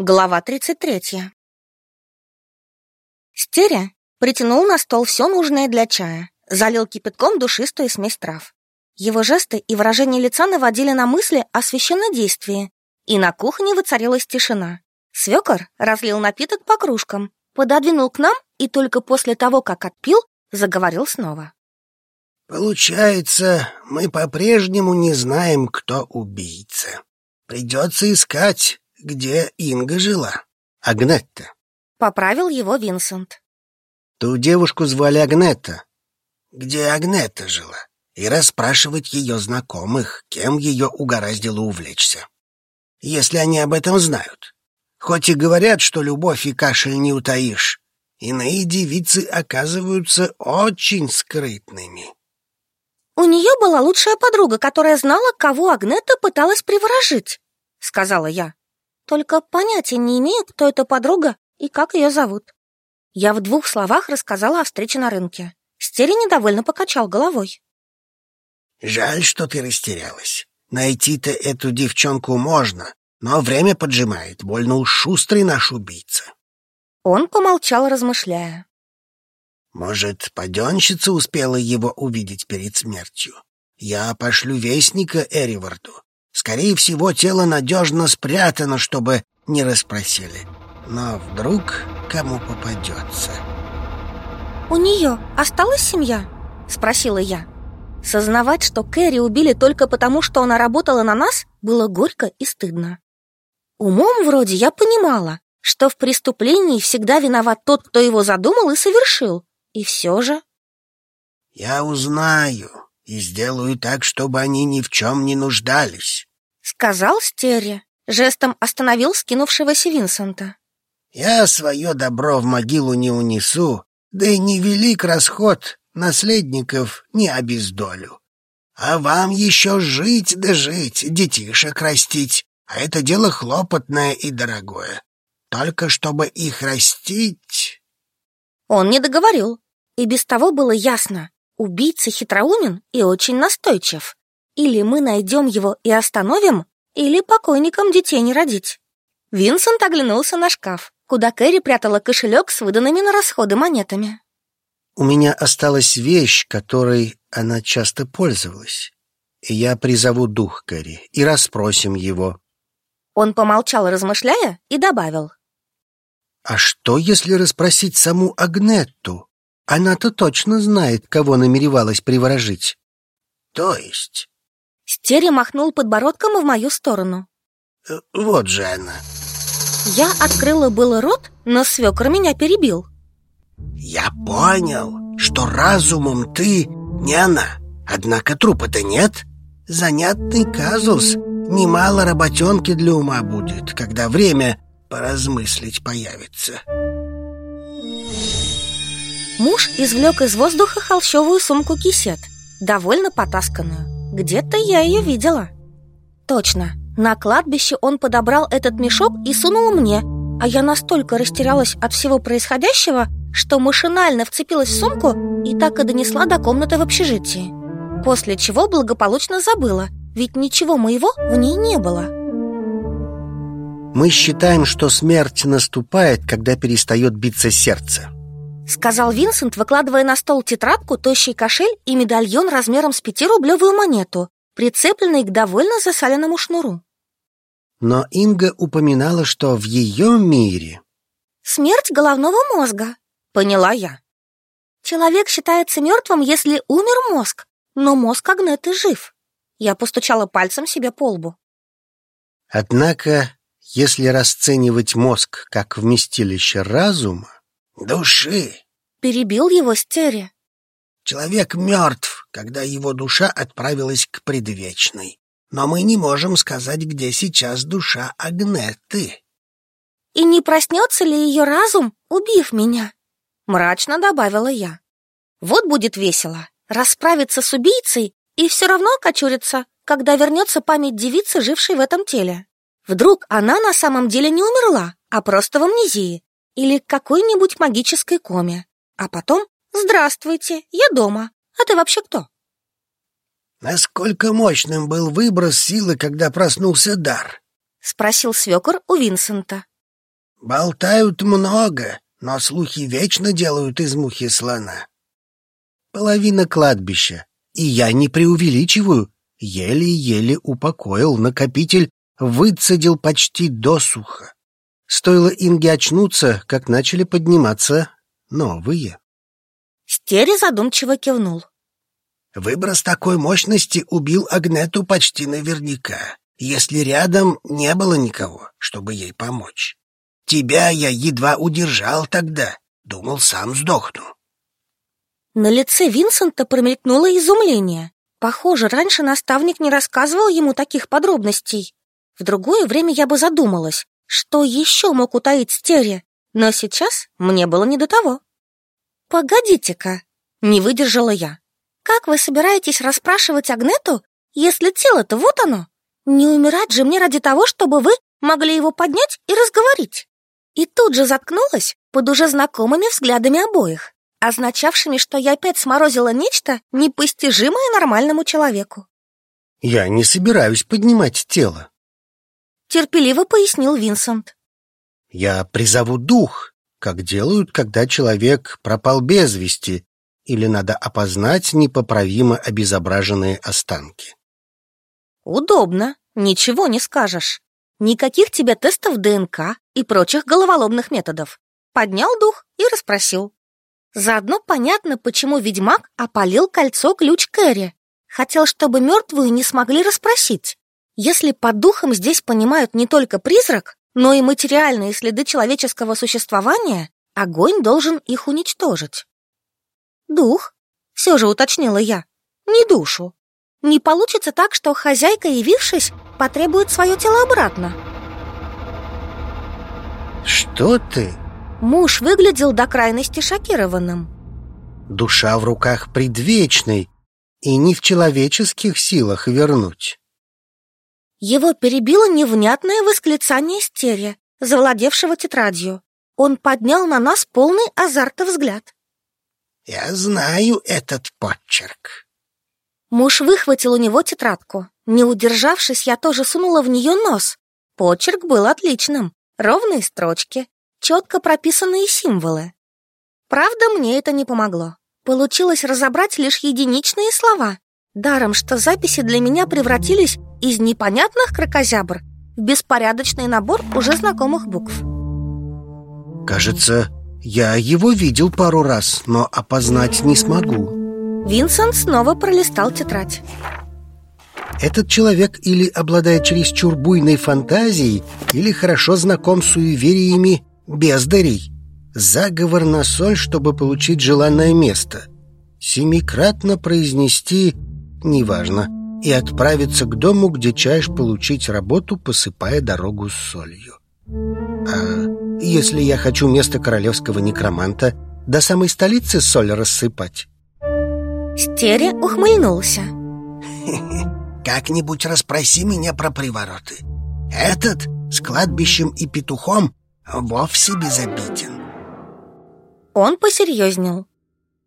Глава 33. Стеря притянул на стол все нужное для чая, залил кипятком душистую смесь трав. Его жесты и выражение лица наводили на мысли о священнодействии, и на кухне воцарилась тишина. Свекор разлил напиток по кружкам, пододвинул к нам и только после того, как отпил, заговорил снова. «Получается, мы по-прежнему не знаем, кто убийца. Придется искать где Инга жила. Агнетта. Поправил его Винсент. Ту девушку звали Агнетта. Где Агнетта жила? И расспрашивать ее знакомых, кем ее угораздило увлечься. Если они об этом знают. Хоть и говорят, что любовь и кашель не утаишь, иные девицы оказываются очень скрытными. У нее была лучшая подруга, которая знала, кого Агнетта пыталась приворожить, сказала я. Только понятия не имею, кто эта подруга и как ее зовут. Я в двух словах рассказала о встрече на рынке. Стери недовольно покачал головой. Жаль, что ты растерялась. Найти-то эту девчонку можно, но время поджимает, больно уж шустрый наш убийца. Он помолчал, размышляя. Может, паденщица успела его увидеть перед смертью? Я пошлю вестника Эриварду. Скорее всего, тело надежно спрятано, чтобы не расспросили. Но вдруг кому попадется. «У нее осталась семья?» — спросила я. Сознавать, что Кэрри убили только потому, что она работала на нас, было горько и стыдно. Умом вроде я понимала, что в преступлении всегда виноват тот, кто его задумал и совершил. И все же... «Я узнаю и сделаю так, чтобы они ни в чем не нуждались сказал Стерри, жестом остановил скинувшегося Винсента. Я свое добро в могилу не унесу, да и не велик расход наследников не обездолю. А вам еще жить да жить, детишек растить, а это дело хлопотное и дорогое. Только чтобы их растить... Он не договорил, и без того было ясно. Убийца хитроумен и очень настойчив. Или мы найдем его и остановим, или покойникам детей не родить. Винсент оглянулся на шкаф, куда Кэрри прятала кошелек с выданными на расходы монетами. «У меня осталась вещь, которой она часто пользовалась. И я призову дух Кэрри и расспросим его». Он помолчал, размышляя, и добавил. «А что, если расспросить саму Агнетту? Она-то точно знает, кого намеревалась приворожить». «То есть?» Стери махнул подбородком в мою сторону. Э, вот же она. Я открыла было рот, но свекр меня перебил. Я понял, что разумом ты не она. Однако трупа-то нет. Занятный казус. Немало работенки для ума будет, когда время поразмыслить появится. Муж извлек из воздуха холщовую сумку-кисет, довольно потасканную. Где-то я ее видела. Точно, на кладбище он подобрал этот мешок и сунул мне, а я настолько растерялась от всего происходящего, что машинально вцепилась в сумку и так и донесла до комнаты в общежитии. После чего благополучно забыла, ведь ничего моего в ней не было. Мы считаем, что смерть наступает, когда перестает биться сердце. Сказал Винсент, выкладывая на стол тетрадку, тощий кошель и медальон размером с пятирублевую монету, прицепленный к довольно засаленному шнуру. Но Инга упоминала, что в ее мире... Смерть головного мозга, поняла я. Человек считается мертвым, если умер мозг, но мозг Агнеты жив. Я постучала пальцем себе по лбу. Однако, если расценивать мозг как вместилище разума, души. Перебил его Стери. Человек мертв, когда его душа отправилась к предвечной. Но мы не можем сказать, где сейчас душа Агнеты. И не проснется ли ее разум, убив меня? Мрачно добавила я. Вот будет весело. Расправиться с убийцей и все равно окочуриться, когда вернется память девицы, жившей в этом теле. Вдруг она на самом деле не умерла, а просто в амнезии, или какой-нибудь магической коме. А потом «Здравствуйте, я дома. А ты вообще кто?» «Насколько мощным был выброс силы, когда проснулся дар?» — спросил свекор у Винсента. Болтают много, но слухи вечно делают из мухи слона. Половина кладбища, и я не преувеличиваю, еле-еле упокоил накопитель, выцедил почти досуха. Стоило Инге очнуться, как начали подниматься новые. Стери задумчиво кивнул. Выброс такой мощности убил Агнету почти наверняка, если рядом не было никого, чтобы ей помочь. Тебя я едва удержал тогда, думал, сам сдохну. На лице Винсента промелькнуло изумление. Похоже, раньше наставник не рассказывал ему таких подробностей. В другое время я бы задумалась, что еще мог утаить Стери, но сейчас мне было не до того. «Погодите-ка», — не выдержала я. «Как вы собираетесь расспрашивать Агнету, если тело-то вот оно? Не умирать же мне ради того, чтобы вы могли его поднять и разговорить?» И тут же заткнулась под уже знакомыми взглядами обоих, означавшими, что я опять сморозила нечто непостижимое нормальному человеку. «Я не собираюсь поднимать тело», — терпеливо пояснил Винсент. «Я призову дух, как делают, когда человек пропал без вести или надо опознать непоправимо обезображенные останки». «Удобно, ничего не скажешь. Никаких тебе тестов ДНК и прочих головоломных методов. Поднял дух и расспросил. Заодно понятно, почему ведьмак опалил кольцо-ключ Кэрри. Хотел, чтобы мертвую не смогли расспросить. Если под духом здесь понимают не только призрак, но и материальные следы человеческого существования, огонь должен их уничтожить. Дух, все же уточнила я, не душу. Не получится так, что хозяйка, явившись, потребует свое тело обратно. Что ты? Муж выглядел до крайности шокированным. Душа в руках предвечной, и не в человеческих силах вернуть. Его перебило невнятное восклицание стерия, завладевшего тетрадью. Он поднял на нас полный азарта взгляд. «Я знаю этот почерк. Муж выхватил у него тетрадку. Не удержавшись, я тоже сунула в нее нос. Почерк был отличным. Ровные строчки, четко прописанные символы. Правда, мне это не помогло. Получилось разобрать лишь единичные слова. Даром, что записи для меня превратились из непонятных крокозябр в беспорядочный набор уже знакомых букв. Кажется, я его видел пару раз, но опознать не смогу. Винсент снова пролистал тетрадь. Этот человек или обладает чересчур буйной фантазией, или хорошо знаком с суевериями бездарей. Заговор на соль, чтобы получить желанное место. Семикратно произнести «неважно» и отправиться к дому, где чаешь получить работу, посыпая дорогу солью. А если я хочу место королевского некроманта, до самой столицы соль рассыпать? Стере ухмыльнулся. Как-нибудь расспроси меня про привороты. Этот с кладбищем и петухом вовсе безобиден. Он посерьезнел.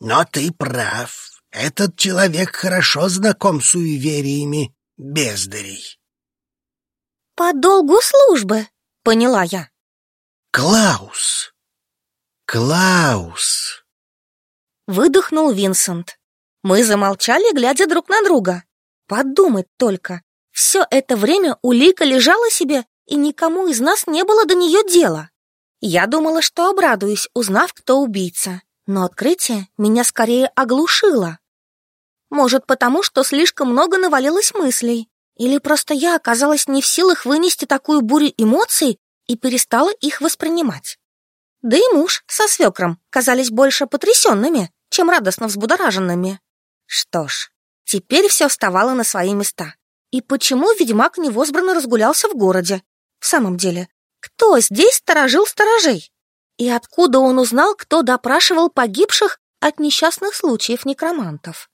Но ты прав. Этот человек хорошо знаком с суевериями бездарей. По долгу службы, поняла я. Клаус. Клаус. Выдохнул Винсент. Мы замолчали, глядя друг на друга. Подумать только. Все это время улика лежала себе, и никому из нас не было до нее дела. Я думала, что обрадуюсь, узнав, кто убийца. Но открытие меня скорее оглушило. Может, потому что слишком много навалилось мыслей. Или просто я оказалась не в силах вынести такую бурю эмоций и перестала их воспринимать. Да и муж со свекром казались больше потрясенными, чем радостно взбудораженными. Что ж, теперь все вставало на свои места. И почему ведьмак невозбранно разгулялся в городе? В самом деле, кто здесь сторожил сторожей? И откуда он узнал, кто допрашивал погибших от несчастных случаев некромантов?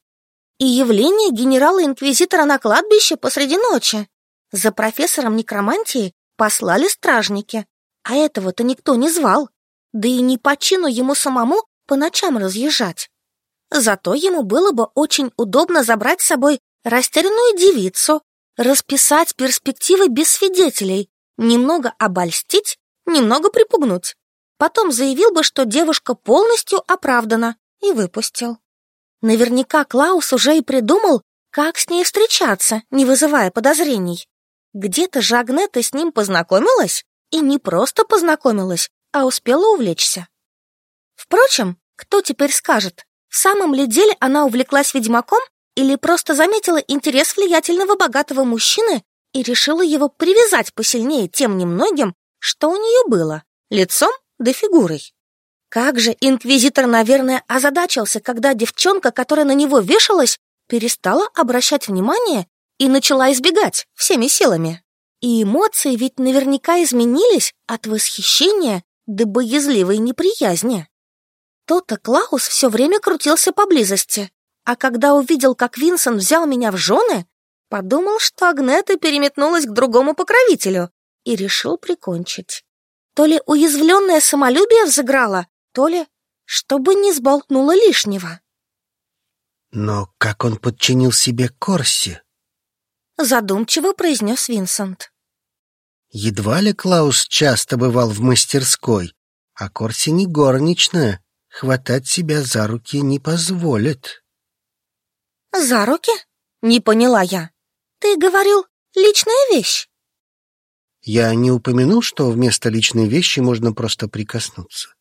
И явление генерала-инквизитора на кладбище посреди ночи. За профессором некромантии послали стражники, а этого-то никто не звал. Да и не по чину ему самому по ночам разъезжать. Зато ему было бы очень удобно забрать с собой растерянную девицу, расписать перспективы без свидетелей, немного обольстить немного припугнуть. Потом заявил бы, что девушка полностью оправдана, и выпустил. Наверняка Клаус уже и придумал, как с ней встречаться, не вызывая подозрений. Где-то же Агнета с ним познакомилась, и не просто познакомилась, а успела увлечься. Впрочем, кто теперь скажет, в самом ли деле она увлеклась ведьмаком или просто заметила интерес влиятельного богатого мужчины и решила его привязать посильнее тем немногим, что у нее было, лицом да фигурой. Как же инквизитор, наверное, озадачился, когда девчонка, которая на него вешалась, перестала обращать внимание и начала избегать всеми силами. И эмоции ведь наверняка изменились от восхищения до боязливой неприязни. То-то Клаус все время крутился поблизости, а когда увидел, как Винсент взял меня в жены, подумал, что Агнета переметнулась к другому покровителю и решил прикончить. То ли уязвленное самолюбие взыграло, то ли чтобы не сболтнуло лишнего. Но как он подчинил себе Корси? Задумчиво произнес Винсент. Едва ли Клаус часто бывал в мастерской, а Корси не горничная, хватать себя за руки не позволит. За руки? Не поняла я. Ты говорил, личная вещь. Я не упомянул, что вместо личной вещи можно просто прикоснуться.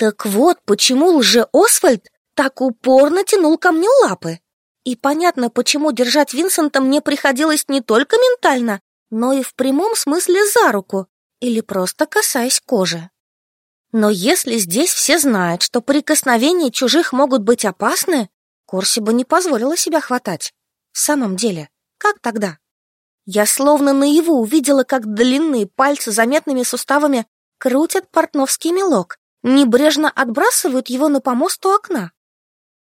Так вот, почему лже-Освальд так упорно тянул ко мне лапы. И понятно, почему держать Винсента мне приходилось не только ментально, но и в прямом смысле за руку или просто касаясь кожи. Но если здесь все знают, что прикосновения чужих могут быть опасны, Корси бы не позволила себя хватать. В самом деле, как тогда? Я словно наяву увидела, как длинные пальцы заметными суставами крутят портновский мелок, небрежно отбрасывают его на помост у окна.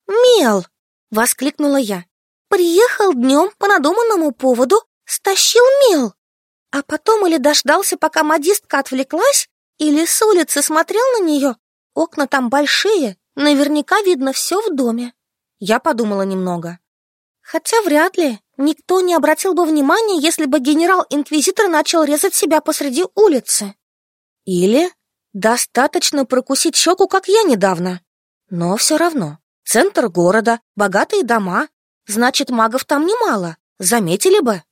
«Мел!» — воскликнула я. «Приехал днем по надуманному поводу, стащил мел, а потом или дождался, пока модистка отвлеклась, или с улицы смотрел на нее. Окна там большие, наверняка видно все в доме. Я подумала немного. Хотя вряд ли. Никто не обратил бы внимания, если бы генерал-инквизитор начал резать себя посреди улицы. Или достаточно прокусить щеку, как я недавно. Но все равно. Центр города, богатые дома. Значит, магов там немало. Заметили бы.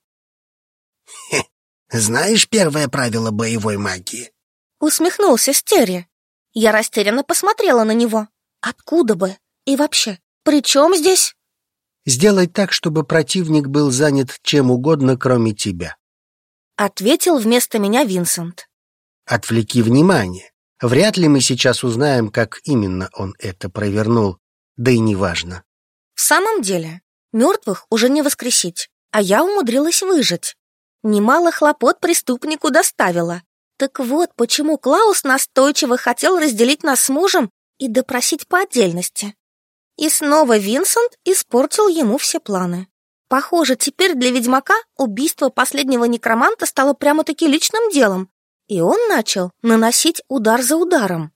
Хе, знаешь первое правило боевой магии? Усмехнулся Стери. Я растерянно посмотрела на него. Откуда бы? И вообще, при чем здесь? Сделать так, чтобы противник был занят чем угодно, кроме тебя. Ответил вместо меня Винсент. Отвлеки внимание. Вряд ли мы сейчас узнаем, как именно он это провернул, да и неважно. В самом деле, мертвых уже не воскресить, а я умудрилась выжить. Немало хлопот преступнику доставила, так вот, почему Клаус настойчиво хотел разделить нас с мужем и допросить по отдельности. И снова Винсент испортил ему все планы. Похоже, теперь для ведьмака убийство последнего некроманта стало прямо-таки личным делом, и он начал наносить удар за ударом.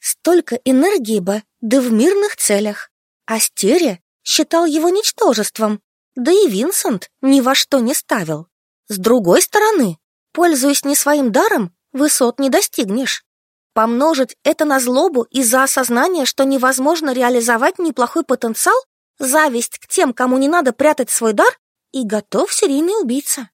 Столько энергии бы, да в мирных целях. Астерия считал его ничтожеством, да и Винсент ни во что не ставил. С другой стороны, Пользуясь не своим даром, высот не достигнешь. Помножить это на злобу из-за осознания, что невозможно реализовать неплохой потенциал, зависть к тем, кому не надо прятать свой дар, и готов серийный убийца.